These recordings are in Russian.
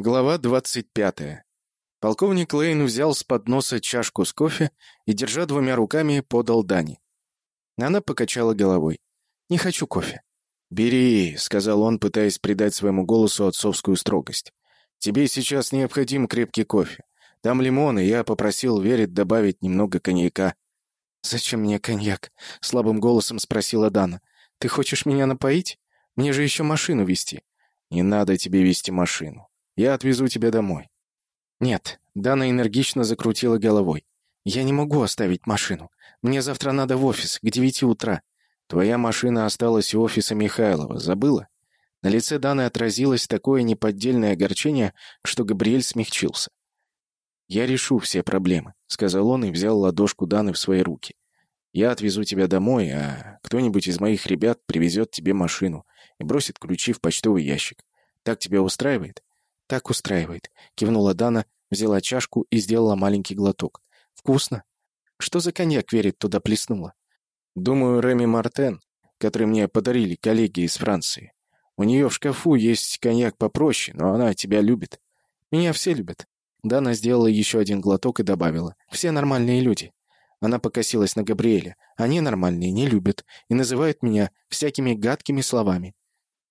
Глава 25. Полковник Лейн взял с подноса чашку с кофе и, держа двумя руками, подал Дани. Она покачала головой. «Не хочу кофе». «Бери», — сказал он, пытаясь придать своему голосу отцовскую строгость. «Тебе сейчас необходим крепкий кофе. Там лимон, и я попросил Верит добавить немного коньяка». «Зачем мне коньяк?» — слабым голосом спросила Дана. «Ты хочешь меня напоить? Мне же еще машину вести». «Не надо тебе вести машину. Я отвезу тебя домой». «Нет», — Дана энергично закрутила головой. «Я не могу оставить машину. Мне завтра надо в офис, к девяти утра». «Твоя машина осталась у офиса Михайлова. Забыла?» На лице Даны отразилось такое неподдельное огорчение, что Габриэль смягчился. «Я решу все проблемы», — сказал он и взял ладошку Даны в свои руки. «Я отвезу тебя домой, а кто-нибудь из моих ребят привезет тебе машину и бросит ключи в почтовый ящик. Так тебя устраивает?» «Так устраивает», — кивнула Дана, взяла чашку и сделала маленький глоток. «Вкусно. Что за коньяк верит туда плеснула?» «Думаю, Реми Мартен, который мне подарили коллеги из Франции. У нее в шкафу есть коньяк попроще, но она тебя любит. Меня все любят». Дана сделала еще один глоток и добавила. «Все нормальные люди». Она покосилась на Габриэля. «Они нормальные, не любят и называют меня всякими гадкими словами.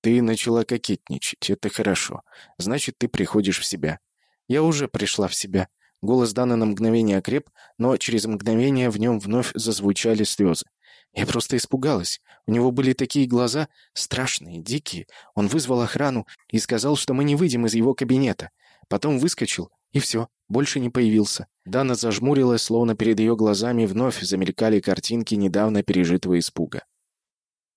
Ты начала кокетничать, это хорошо. Значит, ты приходишь в себя. Я уже пришла в себя. Голос Даны на мгновение окреп, но через мгновение в нем вновь зазвучали слезы. Я просто испугалась. У него были такие глаза, страшные, дикие. Он вызвал охрану и сказал, что мы не выйдем из его кабинета. Потом выскочил, и все, больше не появился. Дана зажмурилась, словно перед ее глазами вновь замелькали картинки недавно пережитого испуга.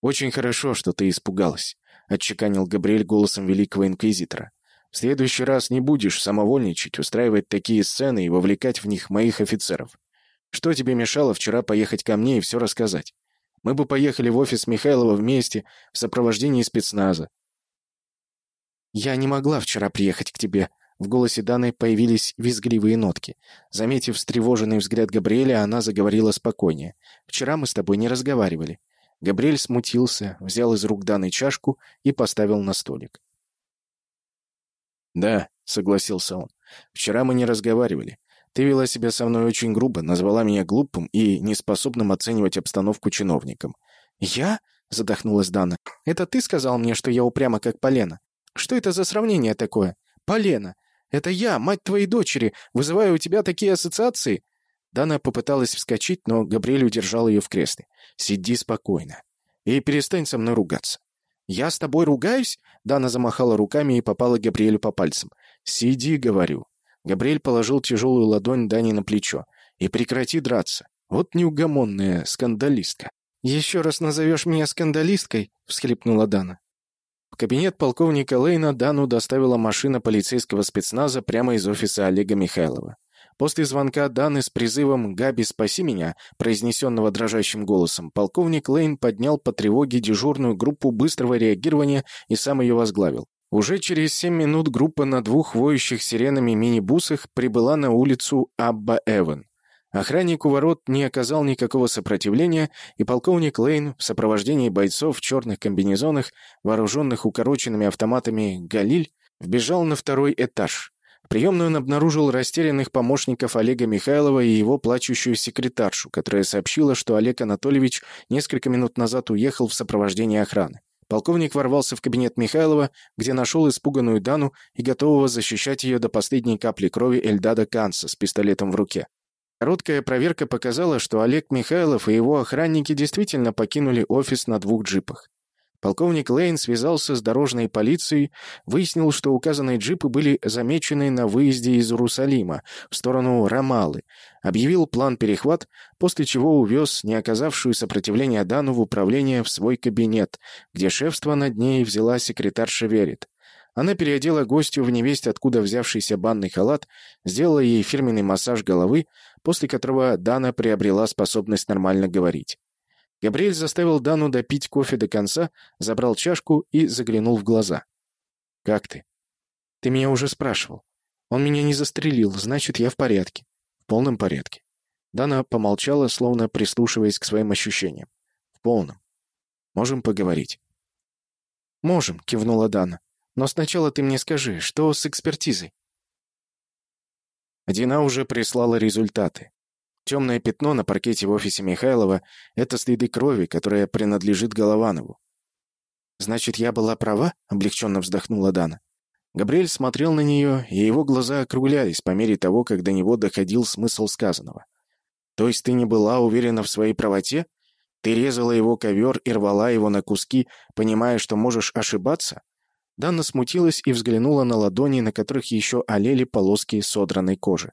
«Очень хорошо, что ты испугалась отчеканил Габриэль голосом великого инквизитора. «В следующий раз не будешь самовольничать, устраивать такие сцены и вовлекать в них моих офицеров. Что тебе мешало вчера поехать ко мне и все рассказать? Мы бы поехали в офис Михайлова вместе, в сопровождении спецназа». «Я не могла вчера приехать к тебе», в голосе Даны появились визгливые нотки. Заметив встревоженный взгляд Габриэля, она заговорила спокойнее. «Вчера мы с тобой не разговаривали. Габриэль смутился, взял из рук Даны чашку и поставил на столик. «Да», — согласился он, — «вчера мы не разговаривали. Ты вела себя со мной очень грубо, назвала меня глупым и неспособным оценивать обстановку чиновником». «Я?» — задохнулась Дана. «Это ты сказал мне, что я упряма, как полено? Что это за сравнение такое? Полено! Это я, мать твоей дочери, вызываю у тебя такие ассоциации? Дана попыталась вскочить, но Габриэль удержал ее в кресле. «Сиди спокойно. И перестань со мной ругаться». «Я с тобой ругаюсь?» Дана замахала руками и попала Габриэлю по пальцам. «Сиди, — говорю». Габриэль положил тяжелую ладонь Дани на плечо. «И прекрати драться. Вот неугомонная скандалистка». «Еще раз назовешь меня скандалисткой?» — всхлипнула Дана. В кабинет полковника Лейна Дану доставила машина полицейского спецназа прямо из офиса Олега Михайлова. После звонка Даны с призывом «Габи, спаси меня», произнесенного дрожащим голосом, полковник Лейн поднял по тревоге дежурную группу быстрого реагирования и сам ее возглавил. Уже через семь минут группа на двух воющих сиренами мини-бусах прибыла на улицу Абба Эван. Охранник у ворот не оказал никакого сопротивления, и полковник Лейн в сопровождении бойцов в черных комбинезонах, вооруженных укороченными автоматами «Галиль», вбежал на второй этаж приемную он обнаружил растерянных помощников Олега Михайлова и его плачущую секретаршу, которая сообщила, что Олег Анатольевич несколько минут назад уехал в сопровождении охраны. Полковник ворвался в кабинет Михайлова, где нашел испуганную Дану и готового защищать ее до последней капли крови Эльдада Канса с пистолетом в руке. Короткая проверка показала, что Олег Михайлов и его охранники действительно покинули офис на двух джипах. Полковник Лейн связался с дорожной полицией, выяснил, что указанные джипы были замечены на выезде из Иерусалима в сторону Рамалы, объявил план перехват, после чего увез не оказавшую сопротивления Дану в управление в свой кабинет, где шефство над ней взяла секретарша Верит. Она переодела гостью в невесть, откуда взявшийся банный халат, сделала ей фирменный массаж головы, после которого Дана приобрела способность нормально говорить. Габриэль заставил Дану допить кофе до конца, забрал чашку и заглянул в глаза. «Как ты?» «Ты меня уже спрашивал. Он меня не застрелил, значит, я в порядке». «В полном порядке». Дана помолчала, словно прислушиваясь к своим ощущениям. «В полном. Можем поговорить». «Можем», — кивнула Дана. Но сначала ты мне скажи, что с экспертизой?» Дина уже прислала результаты. Темное пятно на паркете в офисе Михайлова — это следы крови, которая принадлежит Голованову. «Значит, я была права?» — облегченно вздохнула Дана. Габриэль смотрел на нее, и его глаза округлялись по мере того, как до него доходил смысл сказанного. «То есть ты не была уверена в своей правоте? Ты резала его ковер и рвала его на куски, понимая, что можешь ошибаться?» Дана смутилась и взглянула на ладони, на которых еще олели полоски содранной кожи.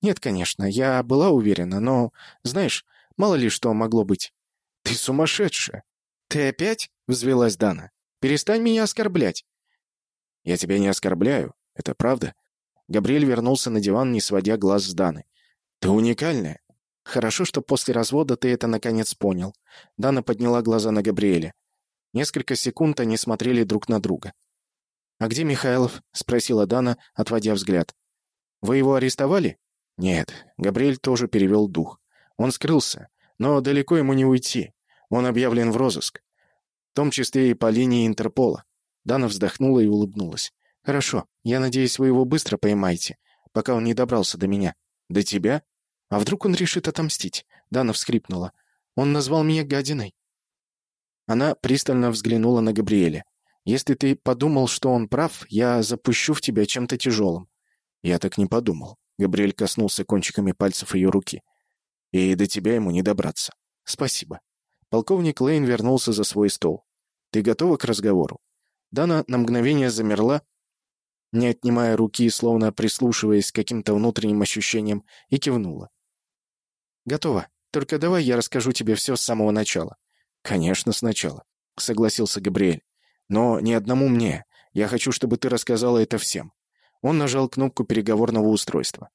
«Нет, конечно, я была уверена, но, знаешь, мало ли что могло быть». «Ты сумасшедшая!» «Ты опять?» — взвелась Дана. «Перестань меня оскорблять!» «Я тебя не оскорбляю, это правда?» Габриэль вернулся на диван, не сводя глаз с Даны. «Ты уникальная!» «Хорошо, что после развода ты это наконец понял». Дана подняла глаза на Габриэля. Несколько секунд они смотрели друг на друга. «А где Михайлов?» — спросила Дана, отводя взгляд. «Вы его арестовали?» «Нет». Габриэль тоже перевел дух. «Он скрылся, но далеко ему не уйти. Он объявлен в розыск. В том числе и по линии Интерпола». Дана вздохнула и улыбнулась. «Хорошо. Я надеюсь, вы его быстро поймаете, пока он не добрался до меня». «До тебя?» «А вдруг он решит отомстить?» Дана вскрипнула. «Он назвал меня гадиной». Она пристально взглянула на Габриэля. Если ты подумал, что он прав, я запущу в тебя чем-то тяжелым». «Я так не подумал». Габриэль коснулся кончиками пальцев ее руки. «И до тебя ему не добраться». «Спасибо». Полковник Лейн вернулся за свой стол. «Ты готова к разговору?» Дана на мгновение замерла, не отнимая руки, словно прислушиваясь к каким-то внутренним ощущениям, и кивнула. «Готово. Только давай я расскажу тебе все с самого начала». «Конечно, сначала», — согласился Габриэль. Но не одному мне. Я хочу, чтобы ты рассказала это всем». Он нажал кнопку переговорного устройства.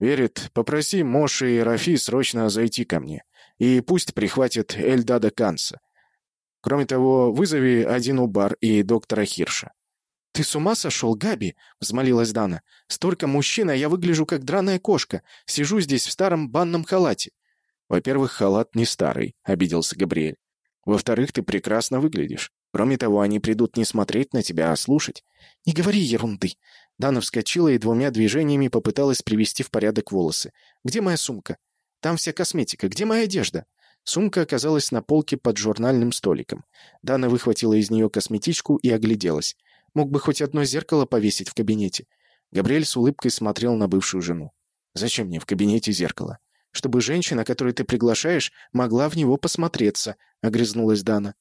«Верит, попроси Моши и Рафи срочно зайти ко мне. И пусть прихватит Эльдада Канса. Кроме того, вызови один Убар и доктора Хирша». «Ты с ума сошел, Габи?» — взмолилась Дана. «Столько мужчин, а я выгляжу как драная кошка. Сижу здесь в старом банном халате». «Во-первых, халат не старый», — обиделся Габриэль. «Во-вторых, ты прекрасно выглядишь. Кроме того, они придут не смотреть на тебя, а слушать. Не говори ерунды. Дана вскочила и двумя движениями попыталась привести в порядок волосы. Где моя сумка? Там вся косметика. Где моя одежда? Сумка оказалась на полке под журнальным столиком. Дана выхватила из нее косметичку и огляделась. Мог бы хоть одно зеркало повесить в кабинете. Габриэль с улыбкой смотрел на бывшую жену. «Зачем мне в кабинете зеркало?» «Чтобы женщина, которую ты приглашаешь, могла в него посмотреться», — огрызнулась Дана.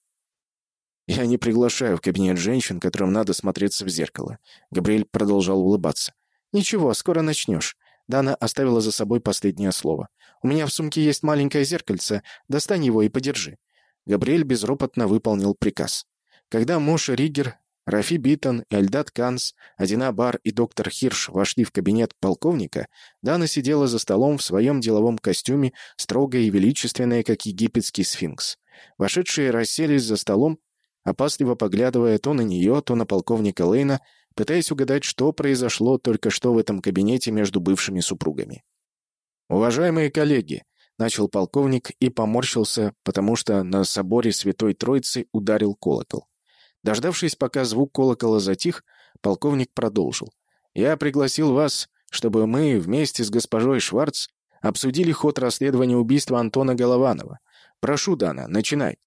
«Я не приглашаю в кабинет женщин, которым надо смотреться в зеркало». Габриэль продолжал улыбаться. «Ничего, скоро начнешь». Дана оставила за собой последнее слово. «У меня в сумке есть маленькое зеркальце. Достань его и подержи». Габриэль безропотно выполнил приказ. Когда Моша Ригер, Рафи Биттон, Эльдат Канс, Адина Бар и доктор Хирш вошли в кабинет полковника, Дана сидела за столом в своем деловом костюме, строгая и величественная, как египетский сфинкс. Вошедшие расселись за столом, опасливо поглядывая то на нее, то на полковника Лейна, пытаясь угадать, что произошло только что в этом кабинете между бывшими супругами. «Уважаемые коллеги!» — начал полковник и поморщился, потому что на соборе Святой Троицы ударил колокол. Дождавшись, пока звук колокола затих, полковник продолжил. «Я пригласил вас, чтобы мы вместе с госпожой Шварц обсудили ход расследования убийства Антона Голованова. Прошу, Дана, начинай».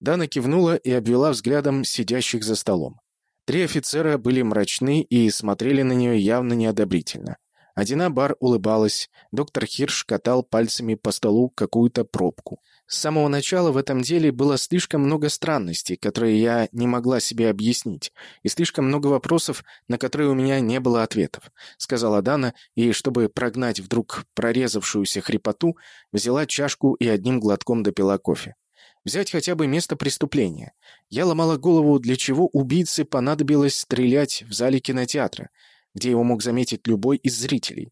Дана кивнула и обвела взглядом сидящих за столом. Три офицера были мрачны и смотрели на нее явно неодобрительно. Одина Бар улыбалась, доктор Хирш катал пальцами по столу какую-то пробку. С самого начала в этом деле было слишком много странностей, которые я не могла себе объяснить, и слишком много вопросов, на которые у меня не было ответов, сказала Дана, и, чтобы прогнать вдруг прорезавшуюся хрипоту, взяла чашку и одним глотком допила кофе. Взять хотя бы место преступления. Я ломала голову, для чего убийце понадобилось стрелять в зале кинотеатра, где его мог заметить любой из зрителей.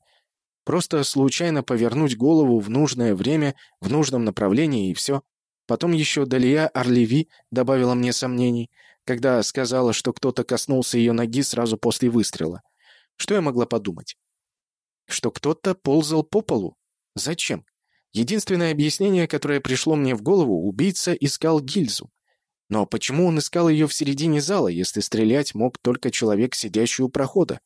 Просто случайно повернуть голову в нужное время, в нужном направлении, и все. Потом еще Далия Орлеви добавила мне сомнений, когда сказала, что кто-то коснулся ее ноги сразу после выстрела. Что я могла подумать? Что кто-то ползал по полу? Зачем? Единственное объяснение, которое пришло мне в голову, убийца искал гильзу. Но почему он искал ее в середине зала, если стрелять мог только человек, сидящий у прохода?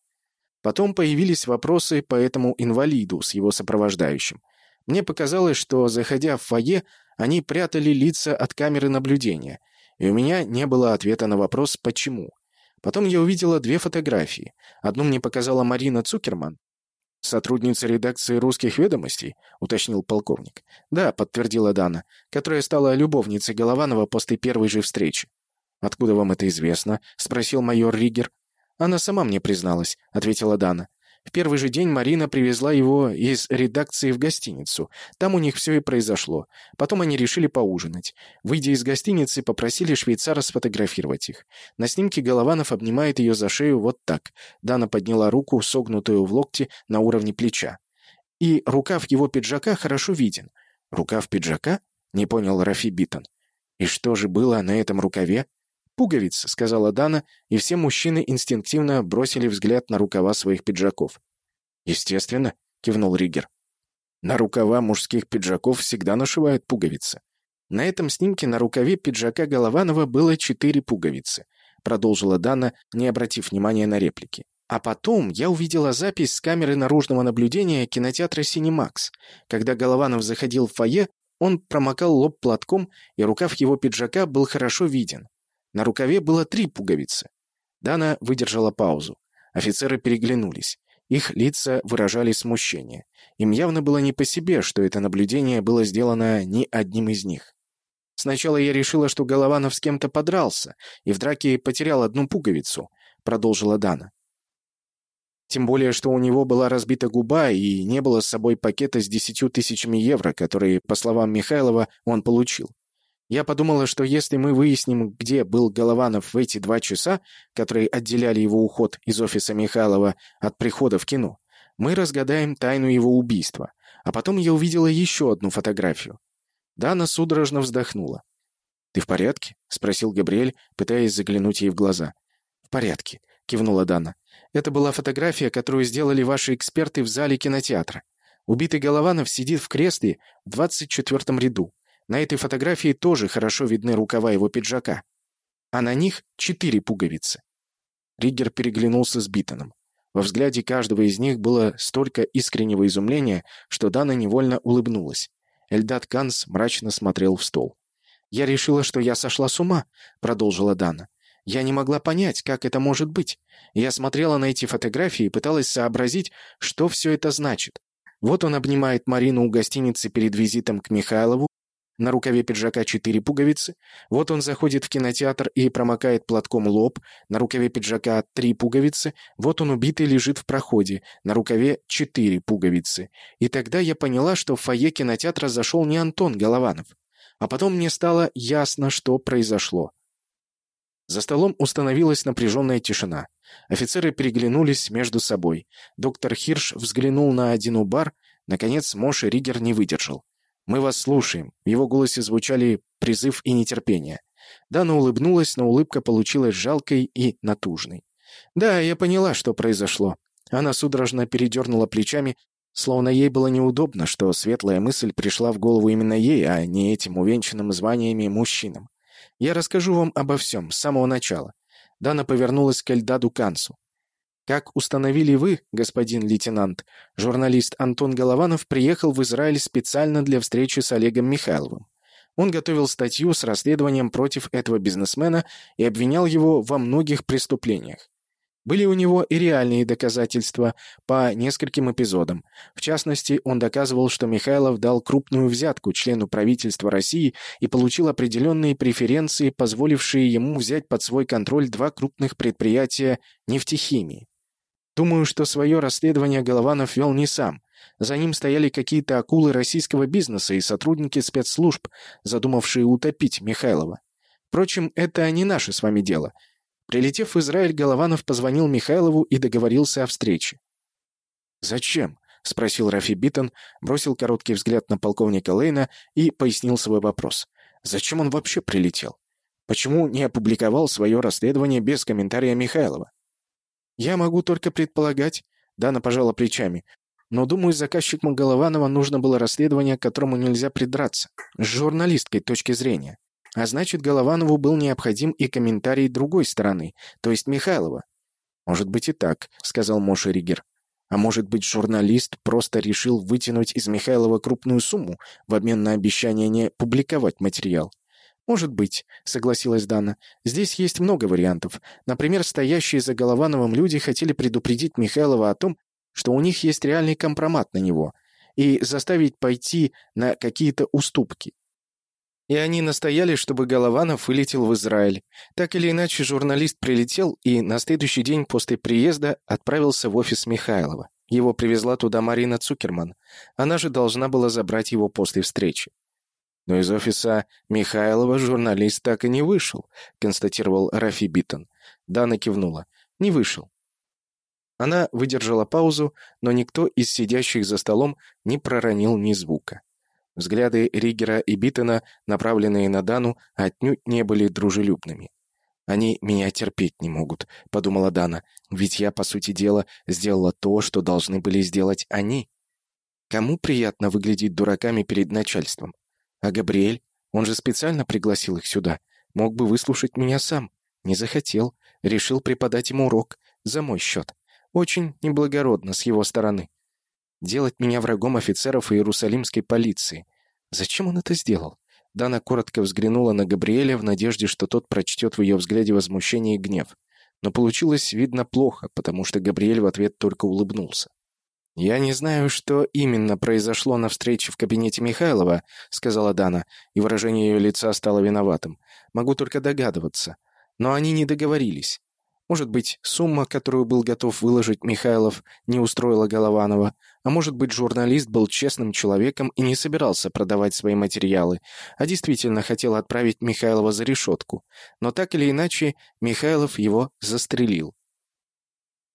Потом появились вопросы по этому инвалиду с его сопровождающим. Мне показалось, что, заходя в фойе, они прятали лица от камеры наблюдения, и у меня не было ответа на вопрос «почему?». Потом я увидела две фотографии. Одну мне показала Марина Цукерман, «Сотрудница редакции «Русских ведомостей», — уточнил полковник. «Да», — подтвердила Дана, которая стала любовницей Голованова после первой же встречи. «Откуда вам это известно?» — спросил майор Ригер. «Она сама мне призналась», — ответила Дана. В первый же день Марина привезла его из редакции в гостиницу. Там у них все и произошло. Потом они решили поужинать. Выйдя из гостиницы, попросили швейцара сфотографировать их. На снимке Голованов обнимает ее за шею вот так. Дана подняла руку, согнутую в локте на уровне плеча. И рукав его пиджака хорошо виден. «Рукав пиджака?» — не понял Рафи Биттон. «И что же было на этом рукаве?» «Пуговица», — сказала Дана, и все мужчины инстинктивно бросили взгляд на рукава своих пиджаков. «Естественно», — кивнул Ригер. «На рукава мужских пиджаков всегда нашивают пуговицы». На этом снимке на рукаве пиджака Голованова было четыре пуговицы, продолжила Дана, не обратив внимания на реплики. А потом я увидела запись с камеры наружного наблюдения кинотеатра «Синемакс». Когда Голованов заходил в фойе, он промокал лоб платком, и рукав его пиджака был хорошо виден. На рукаве было три пуговицы. Дана выдержала паузу. Офицеры переглянулись. Их лица выражали смущение. Им явно было не по себе, что это наблюдение было сделано не одним из них. «Сначала я решила, что Голованов с кем-то подрался, и в драке потерял одну пуговицу», — продолжила Дана. Тем более, что у него была разбита губа и не было с собой пакета с десятью тысячами евро, которые, по словам Михайлова, он получил. Я подумала, что если мы выясним, где был Голованов в эти два часа, которые отделяли его уход из офиса Михайлова от прихода в кино, мы разгадаем тайну его убийства. А потом я увидела еще одну фотографию. Дана судорожно вздохнула. «Ты в порядке?» — спросил Габриэль, пытаясь заглянуть ей в глаза. «В порядке», — кивнула Дана. «Это была фотография, которую сделали ваши эксперты в зале кинотеатра. Убитый Голованов сидит в кресле в двадцать четвертом ряду. На этой фотографии тоже хорошо видны рукава его пиджака. А на них четыре пуговицы. Риггер переглянулся с Биттоном. Во взгляде каждого из них было столько искреннего изумления, что Дана невольно улыбнулась. Эльдат Канс мрачно смотрел в стол. «Я решила, что я сошла с ума», — продолжила Дана. «Я не могла понять, как это может быть. Я смотрела на эти фотографии и пыталась сообразить, что все это значит. Вот он обнимает Марину у гостиницы перед визитом к Михайлову, на рукаве пиджака четыре пуговицы. Вот он заходит в кинотеатр и промокает платком лоб. На рукаве пиджака три пуговицы. Вот он убитый лежит в проходе. На рукаве четыре пуговицы. И тогда я поняла, что в фойе кинотеатра зашел не Антон Голованов. А потом мне стало ясно, что произошло. За столом установилась напряженная тишина. Офицеры переглянулись между собой. Доктор Хирш взглянул на один убар. Наконец Моше Ригер не выдержал. «Мы вас слушаем». В его голосе звучали призыв и нетерпение. Дана улыбнулась, но улыбка получилась жалкой и натужной. «Да, я поняла, что произошло». Она судорожно передернула плечами, словно ей было неудобно, что светлая мысль пришла в голову именно ей, а не этим увенчанным званиями мужчинам. «Я расскажу вам обо всем, с самого начала». Дана повернулась к Эльдаду Кансу. Как установили вы, господин лейтенант, журналист Антон Голованов приехал в Израиль специально для встречи с Олегом Михайловым. Он готовил статью с расследованием против этого бизнесмена и обвинял его во многих преступлениях. Были у него и реальные доказательства по нескольким эпизодам. В частности, он доказывал, что Михайлов дал крупную взятку члену правительства России и получил определенные преференции, позволившие ему взять под свой контроль два крупных предприятия нефтехимии. Думаю, что свое расследование Голованов вел не сам. За ним стояли какие-то акулы российского бизнеса и сотрудники спецслужб, задумавшие утопить Михайлова. Впрочем, это не наше с вами дело. Прилетев в Израиль, Голованов позвонил Михайлову и договорился о встрече. «Зачем?» — спросил Рафи Биттон, бросил короткий взгляд на полковника Лейна и пояснил свой вопрос. «Зачем он вообще прилетел? Почему не опубликовал свое расследование без комментария Михайлова?» «Я могу только предполагать», — Дана пожала плечами. «Но, думаю, заказчикам Голованова нужно было расследование, к которому нельзя придраться. С журналистской точки зрения. А значит, Голованову был необходим и комментарий другой стороны, то есть Михайлова. «Может быть и так», — сказал Моша Ригер. «А может быть, журналист просто решил вытянуть из Михайлова крупную сумму в обмен на обещание не публиковать материал?» «Может быть», — согласилась Дана. «Здесь есть много вариантов. Например, стоящие за Головановым люди хотели предупредить Михайлова о том, что у них есть реальный компромат на него, и заставить пойти на какие-то уступки. И они настояли, чтобы Голованов вылетел в Израиль. Так или иначе, журналист прилетел и на следующий день после приезда отправился в офис Михайлова. Его привезла туда Марина Цукерман. Она же должна была забрать его после встречи. Но из офиса Михайлова журналист так и не вышел, констатировал Рафи Биттон. Дана кивнула. Не вышел. Она выдержала паузу, но никто из сидящих за столом не проронил ни звука. Взгляды Ригера и Биттона, направленные на Дану, отнюдь не были дружелюбными. «Они меня терпеть не могут», — подумала Дана, «ведь я, по сути дела, сделала то, что должны были сделать они». Кому приятно выглядеть дураками перед начальством? А Габриэль? Он же специально пригласил их сюда. Мог бы выслушать меня сам. Не захотел. Решил преподать ему урок. За мой счет. Очень неблагородно с его стороны. Делать меня врагом офицеров иерусалимской полиции. Зачем он это сделал? Дана коротко взглянула на Габриэля в надежде, что тот прочтет в ее взгляде возмущение и гнев. Но получилось, видно, плохо, потому что Габриэль в ответ только улыбнулся. «Я не знаю, что именно произошло на встрече в кабинете Михайлова», — сказала Дана, и выражение ее лица стало виноватым. «Могу только догадываться. Но они не договорились. Может быть, сумма, которую был готов выложить Михайлов, не устроила Голованова, а может быть, журналист был честным человеком и не собирался продавать свои материалы, а действительно хотел отправить Михайлова за решетку. Но так или иначе, Михайлов его застрелил.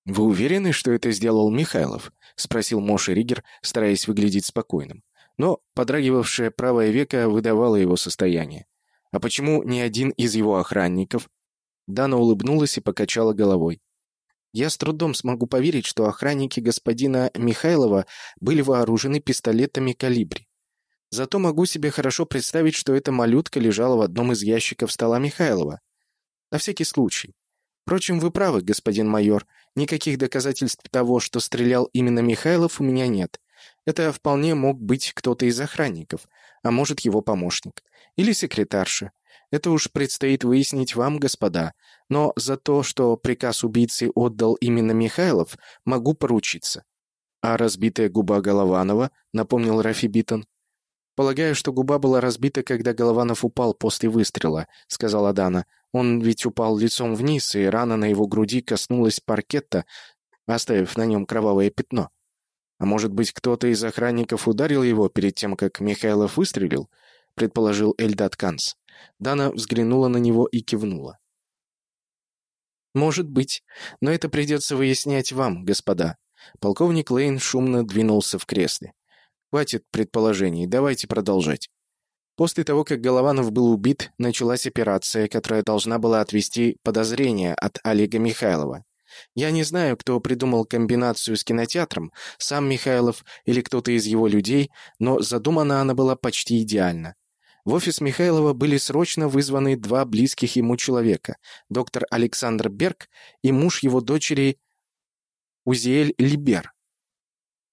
«Вы уверены, что это сделал Михайлов?» — спросил Моша Ригер, стараясь выглядеть спокойным. Но подрагивавшее правое веко выдавало его состояние. А почему ни один из его охранников Дана улыбнулась и покачала головой. Я с трудом смогу поверить, что охранники господина Михайлова были вооружены пистолетами калибри. Зато могу себе хорошо представить, что эта малютка лежала в одном из ящиков стола Михайлова. На всякий случай. Впрочем, вы правы, господин майор. Никаких доказательств того, что стрелял именно Михайлов, у меня нет. Это вполне мог быть кто-то из охранников, а может, его помощник. Или секретарша. Это уж предстоит выяснить вам, господа. Но за то, что приказ убийцы отдал именно Михайлов, могу поручиться. А разбитая губа Голованова, напомнил Рафи Биттон. «Полагаю, что губа была разбита, когда Голованов упал после выстрела», — сказала Дана. «Он ведь упал лицом вниз, и рана на его груди коснулась паркета, оставив на нем кровавое пятно. А может быть, кто-то из охранников ударил его перед тем, как Михайлов выстрелил?» — предположил Эльдат Канс. Дана взглянула на него и кивнула. «Может быть. Но это придется выяснять вам, господа». Полковник Лейн шумно двинулся в кресле. «Хватит предположений, давайте продолжать». После того, как Голованов был убит, началась операция, которая должна была отвести подозрения от Олега Михайлова. Я не знаю, кто придумал комбинацию с кинотеатром, сам Михайлов или кто-то из его людей, но задумана она была почти идеально. В офис Михайлова были срочно вызваны два близких ему человека, доктор Александр Берг и муж его дочери Узиэль Либер.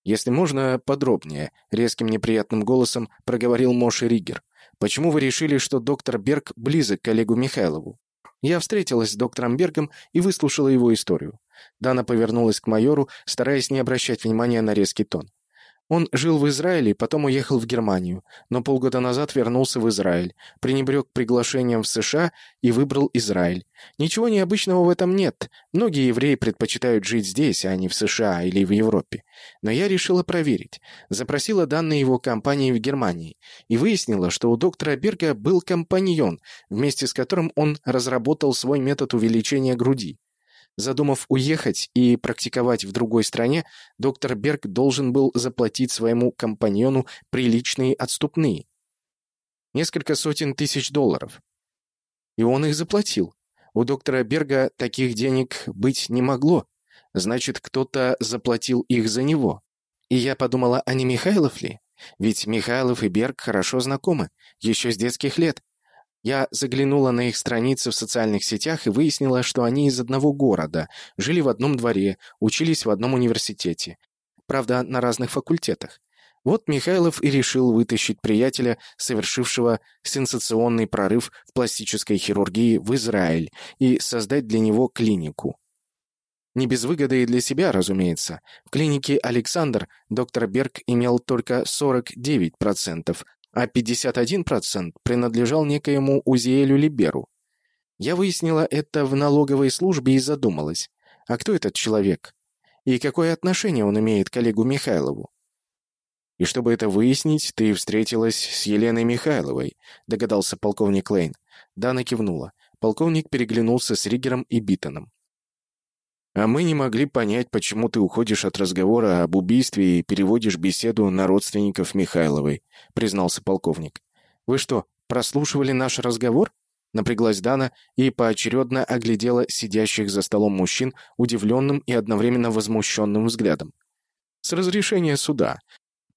«Если можно, подробнее», — резким неприятным голосом проговорил Моши Ригер. «Почему вы решили, что доктор Берг близок к коллегу Михайлову?» Я встретилась с доктором Бергом и выслушала его историю. Дана повернулась к майору, стараясь не обращать внимания на резкий тон. Он жил в Израиле, потом уехал в Германию, но полгода назад вернулся в Израиль, пренебрег приглашением в США и выбрал Израиль. Ничего необычного в этом нет. Многие евреи предпочитают жить здесь, а не в США или в Европе. Но я решила проверить. Запросила данные его компании в Германии и выяснила, что у доктора Берга был компаньон, вместе с которым он разработал свой метод увеличения груди. Задумав уехать и практиковать в другой стране, доктор Берг должен был заплатить своему компаньону приличные отступные. Несколько сотен тысяч долларов. И он их заплатил. У доктора Берга таких денег быть не могло. Значит, кто-то заплатил их за него. И я подумала, а не Михайлов ли? Ведь Михайлов и Берг хорошо знакомы, еще с детских лет. Я заглянула на их страницы в социальных сетях и выяснила, что они из одного города, жили в одном дворе, учились в одном университете. Правда, на разных факультетах. Вот Михайлов и решил вытащить приятеля, совершившего сенсационный прорыв в пластической хирургии в Израиль, и создать для него клинику. Не без выгоды и для себя, разумеется. В клинике «Александр» доктор Берг имел только 49%, а 51% принадлежал некоему Узиэлю Либеру. Я выяснила это в налоговой службе и задумалась. А кто этот человек? И какое отношение он имеет к Олегу Михайлову? «И чтобы это выяснить, ты встретилась с Еленой Михайловой», — догадался полковник Лейн. Дана кивнула. Полковник переглянулся с Ригером и Биттоном. «А мы не могли понять, почему ты уходишь от разговора об убийстве и переводишь беседу на родственников Михайловой», — признался полковник. «Вы что, прослушивали наш разговор?» Напряглась Дана и поочередно оглядела сидящих за столом мужчин удивленным и одновременно возмущенным взглядом. «С разрешения суда.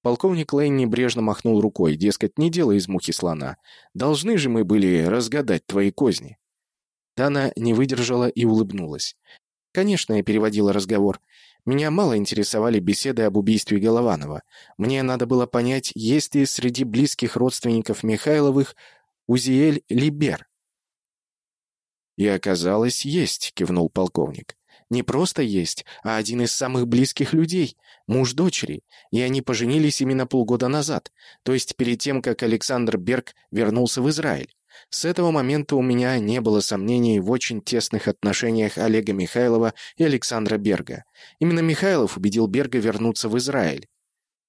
Полковник Лейн небрежно махнул рукой, дескать, не делай из мухи слона. Должны же мы были разгадать твои козни. Дана не выдержала и улыбнулась. Конечно, я переводила разговор. Меня мало интересовали беседы об убийстве Голованова. Мне надо было понять, есть ли среди близких родственников Михайловых Узиэль Либер. «И оказалось, есть», — кивнул полковник. Не просто есть, а один из самых близких людей, муж дочери, и они поженились именно полгода назад, то есть перед тем, как Александр Берг вернулся в Израиль. С этого момента у меня не было сомнений в очень тесных отношениях Олега Михайлова и Александра Берга. Именно Михайлов убедил Берга вернуться в Израиль.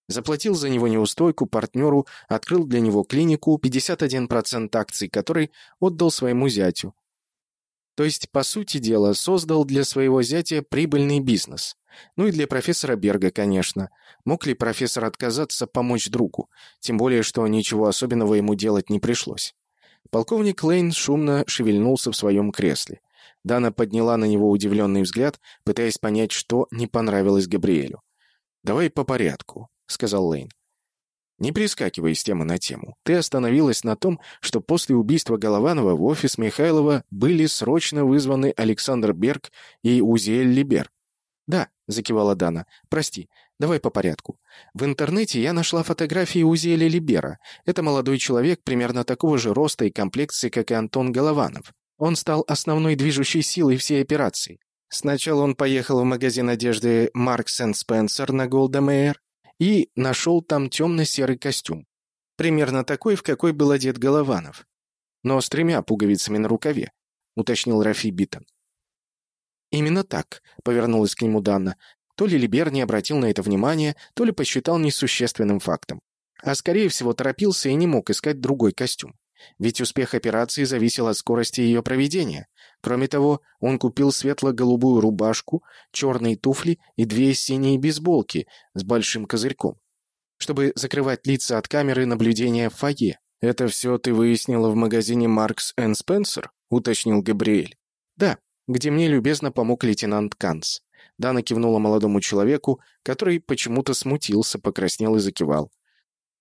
Заплатил за него неустойку партнеру, открыл для него клинику, 51% акций которой отдал своему зятю, то есть, по сути дела, создал для своего зятя прибыльный бизнес. Ну и для профессора Берга, конечно. Мог ли профессор отказаться помочь другу? Тем более, что ничего особенного ему делать не пришлось. Полковник Лейн шумно шевельнулся в своем кресле. Дана подняла на него удивленный взгляд, пытаясь понять, что не понравилось Габриэлю. «Давай по порядку», — сказал Лейн. Не перескакивай с темы на тему. Ты остановилась на том, что после убийства Голованова в офис Михайлова были срочно вызваны Александр Берг и Узиэль Либер. «Да», — закивала Дана. «Прости, давай по порядку. В интернете я нашла фотографии Узиэля Либера. Это молодой человек примерно такого же роста и комплекции, как и Антон Голованов. Он стал основной движущей силой всей операции. Сначала он поехал в магазин одежды Marks Spencer на Голдемейр, и нашел там темно-серый костюм. Примерно такой, в какой был одет Голованов. Но с тремя пуговицами на рукаве, уточнил Рафи Биттон. «Именно так», — повернулась к нему Дана. То ли Либер не обратил на это внимания, то ли посчитал несущественным фактом. А скорее всего торопился и не мог искать другой костюм. Ведь успех операции зависел от скорости ее проведения. Кроме того, он купил светло-голубую рубашку, черные туфли и две синие бейсболки с большим козырьком, чтобы закрывать лица от камеры наблюдения в фойе. «Это все ты выяснила в магазине Маркс энд Спенсер?» — уточнил Габриэль. «Да, где мне любезно помог лейтенант Канц». Дана кивнула молодому человеку, который почему-то смутился, покраснел и закивал.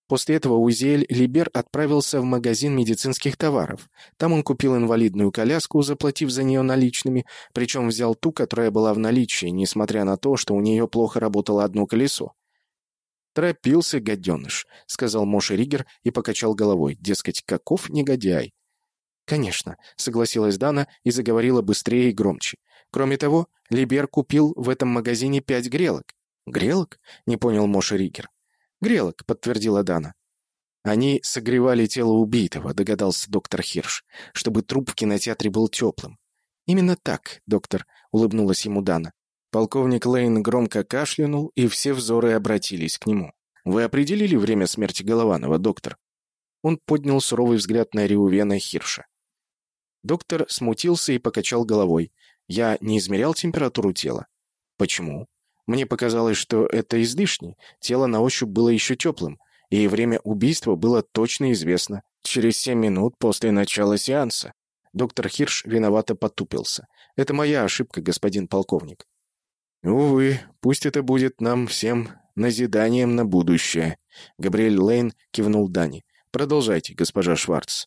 После этого Узель Либер отправился в магазин медицинских товаров. Там он купил инвалидную коляску, заплатив за нее наличными, причем взял ту, которая была в наличии, несмотря на то, что у нее плохо работало одно колесо. «Торопился, гаденыш», — сказал Моша Ригер и покачал головой, дескать, каков негодяй. «Конечно», — согласилась Дана и заговорила быстрее и громче. «Кроме того, Либер купил в этом магазине пять грелок». «Грелок?» — не понял Моша Ригер. «Грелок», — подтвердила Дана. «Они согревали тело убитого», — догадался доктор Хирш, «чтобы труп в кинотеатре был теплым». «Именно так, доктор», — улыбнулась ему Дана. Полковник Лейн громко кашлянул, и все взоры обратились к нему. «Вы определили время смерти Голованова, доктор?» Он поднял суровый взгляд на Риувена Хирша. Доктор смутился и покачал головой. «Я не измерял температуру тела». «Почему?» Мне показалось, что это излишне. Тело на ощупь было еще теплым, и время убийства было точно известно. Через семь минут после начала сеанса. Доктор Хирш виновато потупился. «Это моя ошибка, господин полковник». «Увы, пусть это будет нам всем назиданием на будущее», — Габриэль Лейн кивнул Дани. «Продолжайте, госпожа Шварц».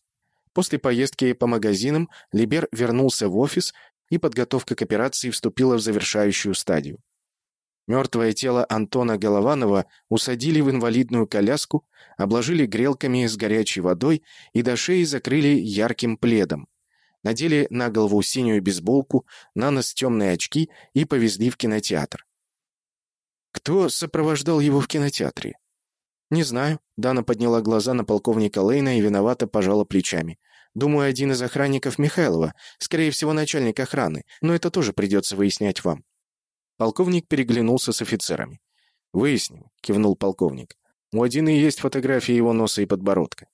После поездки по магазинам Либер вернулся в офис, и подготовка к операции вступила в завершающую стадию. Мертвое тело Антона Голованова усадили в инвалидную коляску, обложили грелками с горячей водой и до шеи закрыли ярким пледом. Надели на голову синюю бейсболку, на нос темные очки и повезли в кинотеатр. Кто сопровождал его в кинотеатре? «Не знаю». Дана подняла глаза на полковника Лейна и виновато пожала плечами. «Думаю, один из охранников Михайлова. Скорее всего, начальник охраны. Но это тоже придется выяснять вам». Полковник переглянулся с офицерами. «Выясним», — кивнул полковник. «У Адины есть фотографии его носа и подбородка».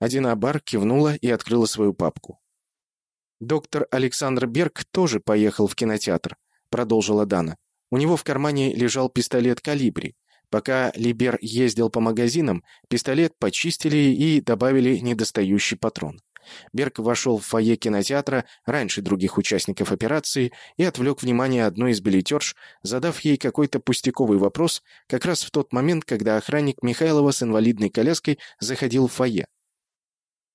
Адина Абар кивнула и открыла свою папку. «Доктор Александр Берг тоже поехал в кинотеатр», — продолжила Дана. «У него в кармане лежал пистолет «Калибри». Пока Либер ездил по магазинам, пистолет почистили и добавили недостающий патрон. Берг вошел в фойе кинотеатра раньше других участников операции и отвлек внимание одной из билетерш, задав ей какой-то пустяковый вопрос как раз в тот момент, когда охранник Михайлова с инвалидной коляской заходил в фойе.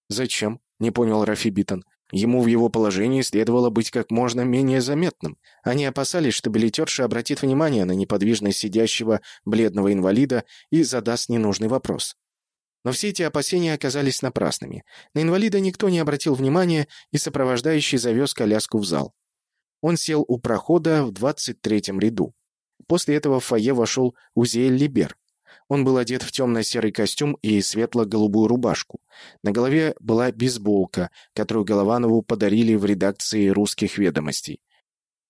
«Зачем?» — не понял Рафи Битон. Ему в его положении следовало быть как можно менее заметным. Они опасались, что билетерша обратит внимание на неподвижно сидящего бледного инвалида и задаст ненужный вопрос. Но все эти опасения оказались напрасными. На инвалида никто не обратил внимания, и сопровождающий завез коляску в зал. Он сел у прохода в 23-м ряду. После этого в фойе вошел Узель Либер. Он был одет в темно-серый костюм и светло-голубую рубашку. На голове была бейсболка, которую Голованову подарили в редакции «Русских ведомостей».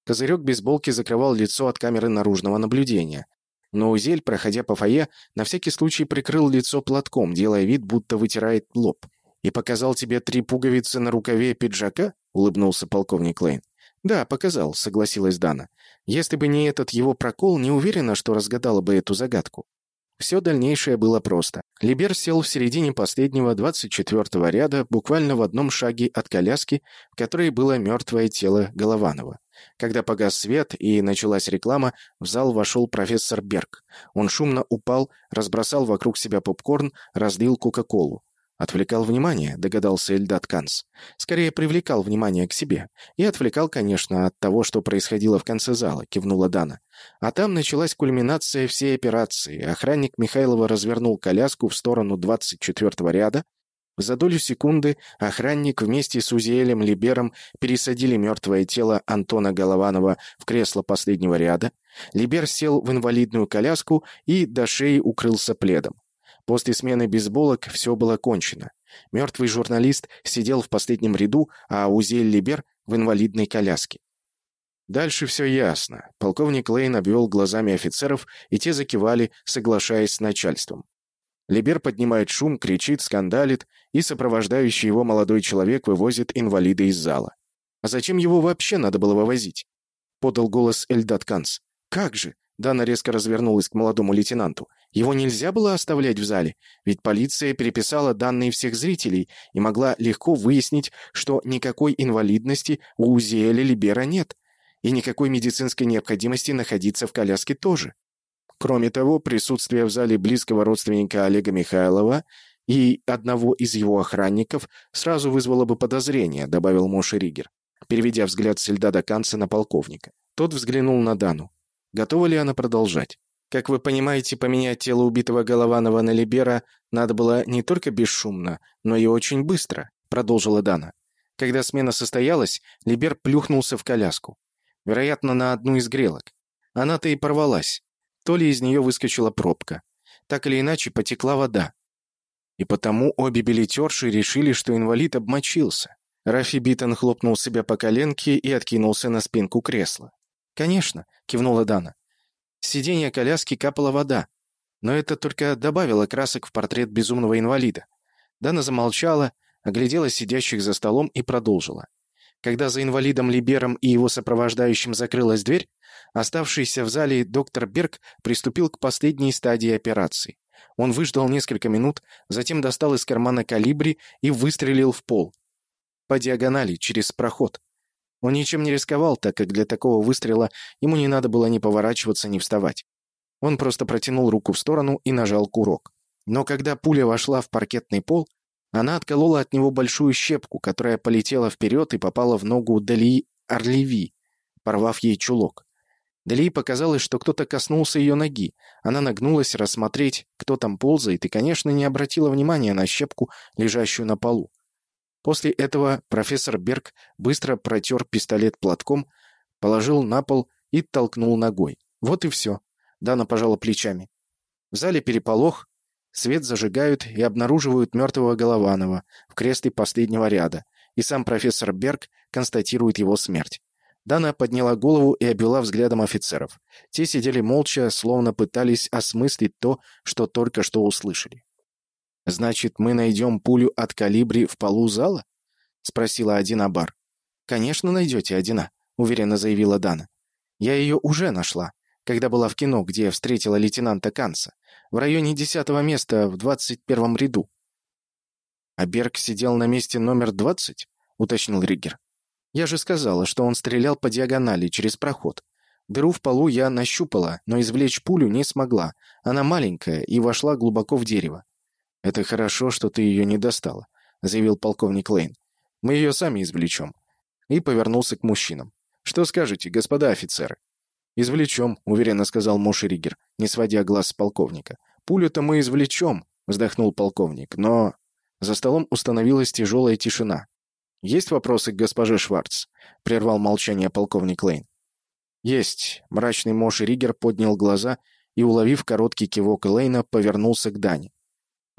Козырек бейсболки закрывал лицо от камеры наружного наблюдения. Но Узель, проходя по фойе, на всякий случай прикрыл лицо платком, делая вид, будто вытирает лоб. «И показал тебе три пуговицы на рукаве пиджака?» — улыбнулся полковник Лейн. «Да, показал», — согласилась Дана. «Если бы не этот его прокол, не уверена, что разгадала бы эту загадку». Все дальнейшее было просто. Либер сел в середине последнего, 24-го ряда, буквально в одном шаге от коляски, в которой было мертвое тело Голованова. Когда погас свет и началась реклама, в зал вошел профессор Берг. Он шумно упал, разбросал вокруг себя попкорн, разлил Кока-Колу. Отвлекал внимание, догадался Эльдат Канс. Скорее привлекал внимание к себе. И отвлекал, конечно, от того, что происходило в конце зала, кивнула Дана. А там началась кульминация всей операции. Охранник Михайлова развернул коляску в сторону 24-го ряда. За долю секунды охранник вместе с Узиэлем Либером пересадили мертвое тело Антона Голованова в кресло последнего ряда. Либер сел в инвалидную коляску и до шеи укрылся пледом. После смены бейсболок все было кончено. Мертвый журналист сидел в последнем ряду, а Узель Либер в инвалидной коляске. Дальше все ясно. Полковник Лейн обвел глазами офицеров, и те закивали, соглашаясь с начальством. Либер поднимает шум, кричит, скандалит, и сопровождающий его молодой человек вывозит инвалида из зала. «А зачем его вообще надо было вывозить?» — подал голос Эльдат Канс. «Как же?» — Дана резко развернулась к молодому лейтенанту. Его нельзя было оставлять в зале, ведь полиция переписала данные всех зрителей и могла легко выяснить, что никакой инвалидности у Узиэля Либера нет, и никакой медицинской необходимости находиться в коляске тоже. Кроме того, присутствие в зале близкого родственника Олега Михайлова и одного из его охранников сразу вызвало бы подозрение, добавил Моше Ригер, переведя взгляд с Эльдада Канца на полковника. Тот взглянул на Дану. Готова ли она продолжать? Как вы понимаете, поменять тело убитого Голованова на Либера надо было не только бесшумно, но и очень быстро, продолжила Дана. Когда смена состоялась, Либер плюхнулся в коляску. Вероятно, на одну из грелок. Она-то и порвалась. То ли из нее выскочила пробка. Так или иначе, потекла вода. И потому обе билетерши решили, что инвалид обмочился. Рафи Биттон хлопнул себя по коленке и откинулся на спинку кресла. «Конечно», — кивнула Дана. С сиденья коляски капала вода, но это только добавило красок в портрет безумного инвалида. Дана замолчала, оглядела сидящих за столом и продолжила. Когда за инвалидом Либером и его сопровождающим закрылась дверь, оставшийся в зале доктор Берг приступил к последней стадии операции. Он выждал несколько минут, затем достал из кармана колибри и выстрелил в пол. По диагонали, через проход. Он ничем не рисковал, так как для такого выстрела ему не надо было ни поворачиваться, ни вставать. Он просто протянул руку в сторону и нажал курок. Но когда пуля вошла в паркетный пол, Она отколола от него большую щепку, которая полетела вперед и попала в ногу Дали Орлеви, порвав ей чулок. Дали показалось, что кто-то коснулся ее ноги. Она нагнулась рассмотреть, кто там ползает, и, конечно, не обратила внимания на щепку, лежащую на полу. После этого профессор Берг быстро протер пистолет платком, положил на пол и толкнул ногой. Вот и все. Дана пожала плечами. В зале переполох, свет зажигают и обнаруживают мертвого Голованова в кресле последнего ряда, и сам профессор Берг констатирует его смерть. Дана подняла голову и обвела взглядом офицеров. Те сидели молча, словно пытались осмыслить то, что только что услышали. «Значит, мы найдем пулю от калибри в полу зала?» — спросила Адина Бар. «Конечно найдете, Адина», — уверенно заявила Дана. «Я ее уже нашла когда была в кино, где встретила лейтенанта Канца. В районе десятого места в двадцать первом ряду. «А Берг сидел на месте номер двадцать?» — уточнил Риггер. «Я же сказала, что он стрелял по диагонали, через проход. Дыру в полу я нащупала, но извлечь пулю не смогла. Она маленькая и вошла глубоко в дерево. «Это хорошо, что ты ее не достала», — заявил полковник Лейн. «Мы ее сами извлечем». И повернулся к мужчинам. «Что скажете, господа офицеры?» «Извлечем», — уверенно сказал Мош Ригер, не сводя глаз с полковника. «Пулю-то мы извлечем», — вздохнул полковник, «но...» За столом установилась тяжелая тишина. «Есть вопросы к госпоже Шварц?» — прервал молчание полковник Лейн. «Есть». Мрачный Мош Ригер поднял глаза и, уловив короткий кивок Лейна, повернулся к Дане.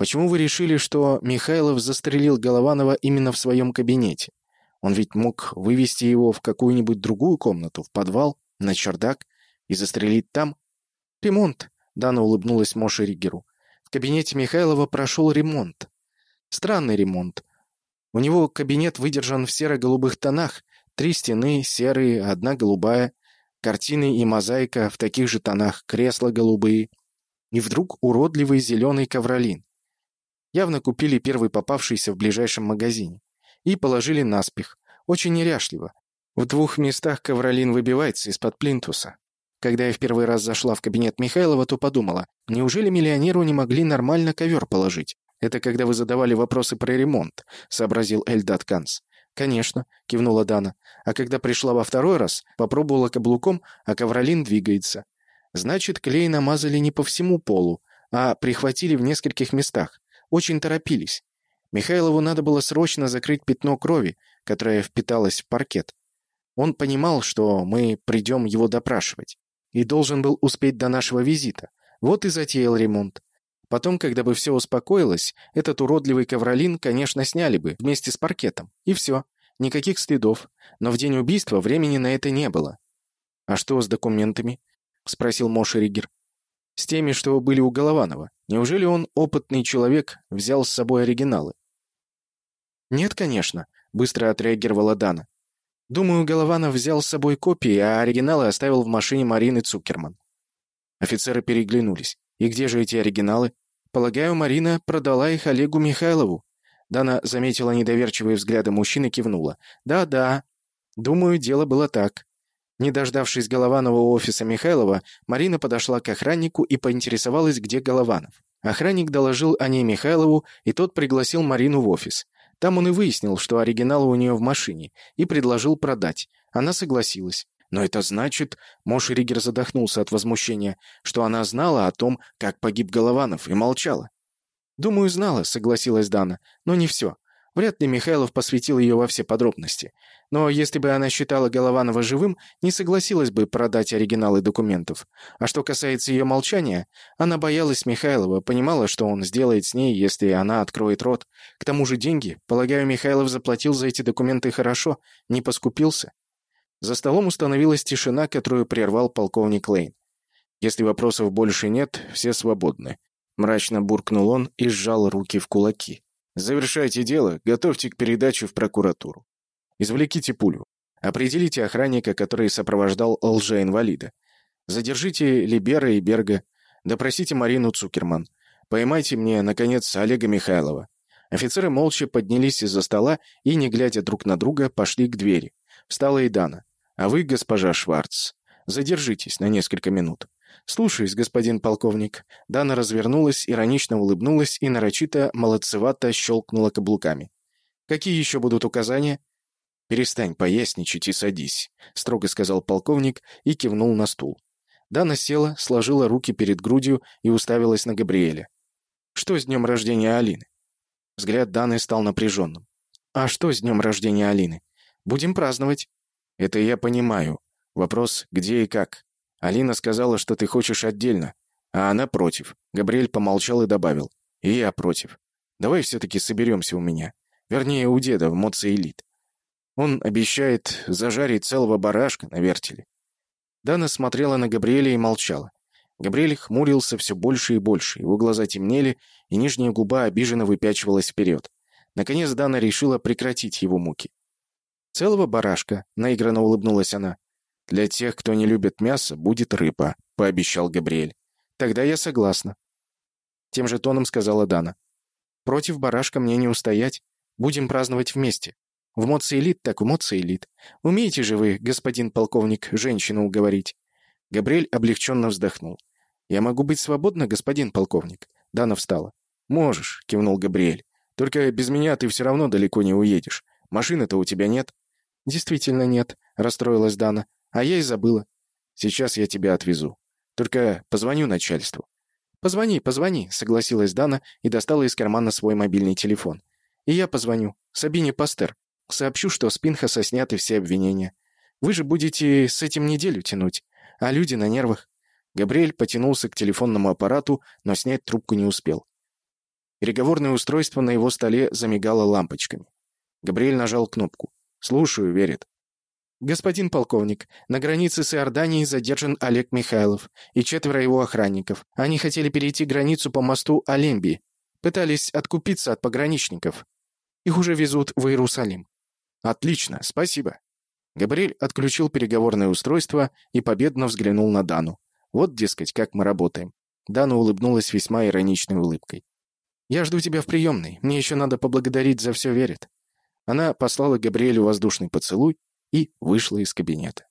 «Почему вы решили, что Михайлов застрелил Голованова именно в своем кабинете? Он ведь мог вывести его в какую-нибудь другую комнату, в подвал, на чердак и застрелить там? Ремонт, Дана улыбнулась Моше Ригеру. В кабинете Михайлова прошел ремонт. Странный ремонт. У него кабинет выдержан в серо-голубых тонах. Три стены серые, одна голубая. Картины и мозаика в таких же тонах, кресла голубые. И вдруг уродливый зеленый ковролин. Явно купили первый попавшийся в ближайшем магазине. И положили наспех. Очень неряшливо. В двух местах ковролин выбивается из-под плинтуса. Когда я в первый раз зашла в кабинет Михайлова, то подумала, неужели миллионеру не могли нормально ковер положить? Это когда вы задавали вопросы про ремонт, сообразил Эльдат Канс. «Конечно», — кивнула Дана. «А когда пришла во второй раз, попробовала каблуком, а ковролин двигается. Значит, клей намазали не по всему полу, а прихватили в нескольких местах. Очень торопились. Михайлову надо было срочно закрыть пятно крови, которое впиталось в паркет. Он понимал, что мы придем его допрашивать, и должен был успеть до нашего визита. Вот и затеял ремонт. Потом, когда бы все успокоилось, этот уродливый ковролин, конечно, сняли бы вместе с паркетом. И все. Никаких следов. Но в день убийства времени на это не было. «А что с документами?» — спросил Моша Ригер. «С теми, что были у Голованова. Неужели он, опытный человек, взял с собой оригиналы?» «Нет, конечно», — быстро отреагировала Дана. Думаю, Голованов взял с собой копии, а оригиналы оставил в машине Марины Цукерман. Офицеры переглянулись. И где же эти оригиналы? Полагаю, Марина продала их Олегу Михайлову. Дана заметила недоверчивые взгляды мужчины и кивнула. «Да-да. Думаю, дело было так». Не дождавшись Голованова у офиса Михайлова, Марина подошла к охраннику и поинтересовалась, где Голованов. Охранник доложил о ней Михайлову, и тот пригласил Марину в офис. Там он и выяснил, что оригиналы у нее в машине, и предложил продать. Она согласилась. Но это значит, Мош Ригер задохнулся от возмущения, что она знала о том, как погиб Голованов, и молчала. «Думаю, знала», — согласилась Дана, — «но не все. Вряд ли Михайлов посвятил ее во все подробности. Но если бы она считала Голованова живым, не согласилась бы продать оригиналы документов. А что касается ее молчания, она боялась Михайлова, понимала, что он сделает с ней, если она откроет рот. К тому же деньги, полагаю, Михайлов заплатил за эти документы хорошо, не поскупился. За столом установилась тишина, которую прервал полковник Лейн. «Если вопросов больше нет, все свободны», — мрачно буркнул он и сжал руки в кулаки. Завершайте дело, готовьте к передаче в прокуратуру. Извлеките пулю. Определите охранника, который сопровождал лжеинвалида. Задержите Либера и Берга. Допросите Марину Цукерман. Поймайте мне, наконец, Олега Михайлова. Офицеры молча поднялись из-за стола и, не глядя друг на друга, пошли к двери. Встала и Дана. «А вы, госпожа Шварц, задержитесь на несколько минут. «Слушаюсь, господин полковник». Дана развернулась, иронично улыбнулась и нарочито молодцевато щелкнула каблуками. «Какие еще будут указания?» «Перестань поясничать и садись», — строго сказал полковник и кивнул на стул. Дана села, сложила руки перед грудью и уставилась на Габриэля. «Что с днем рождения Алины?» Взгляд Даны стал напряженным. «А что с днем рождения Алины? Будем праздновать». «Это я понимаю. Вопрос, где и как. Алина сказала, что ты хочешь отдельно, а она против». Габриэль помолчал и добавил. «И я против. Давай все-таки соберемся у меня. Вернее, у деда в Моцеэлит. Он обещает зажарить целого барашка на вертеле. Дана смотрела на Габриэля и молчала. Габриэль хмурился все больше и больше, его глаза темнели, и нижняя губа обиженно выпячивалась вперед. Наконец Дана решила прекратить его муки. «Целого барашка», — наигранно улыбнулась она. «Для тех, кто не любит мясо, будет рыба», — пообещал Габриэль. «Тогда я согласна», — тем же тоном сказала Дана. «Против барашка мне не устоять. Будем праздновать вместе. В моцелит так в моцелит. Умеете же вы, господин полковник, женщину уговорить?» Габриэль облегченно вздохнул. «Я могу быть свободна, господин полковник?» Дана встала. «Можешь», — кивнул Габриэль. «Только без меня ты все равно далеко не уедешь. Машины-то у тебя нет?» «Действительно нет», — расстроилась Дана. «А я и забыла». «Сейчас я тебя отвезу. Только позвоню начальству». «Позвони, позвони», — согласилась Дана и достала из кармана свой мобильный телефон. «И я позвоню. Сабине Пастер. Сообщу, что с Пинхаса сняты все обвинения. Вы же будете с этим неделю тянуть, а люди на нервах». Габриэль потянулся к телефонному аппарату, но снять трубку не успел. Переговорное устройство на его столе замигало лампочками. Габриэль нажал кнопку. «Слушаю, верит». «Господин полковник, на границе с Иорданией задержан Олег Михайлов и четверо его охранников. Они хотели перейти границу по мосту Алемби. Пытались откупиться от пограничников. Их уже везут в Иерусалим. «Отлично, спасибо». Габриэль отключил переговорное устройство и победно взглянул на Дану. «Вот, дескать, как мы работаем». Дана улыбнулась весьма ироничной улыбкой. «Я жду тебя в приемной. Мне еще надо поблагодарить за все верит». Она послала Габриэлю воздушный поцелуй и вышла из кабинета.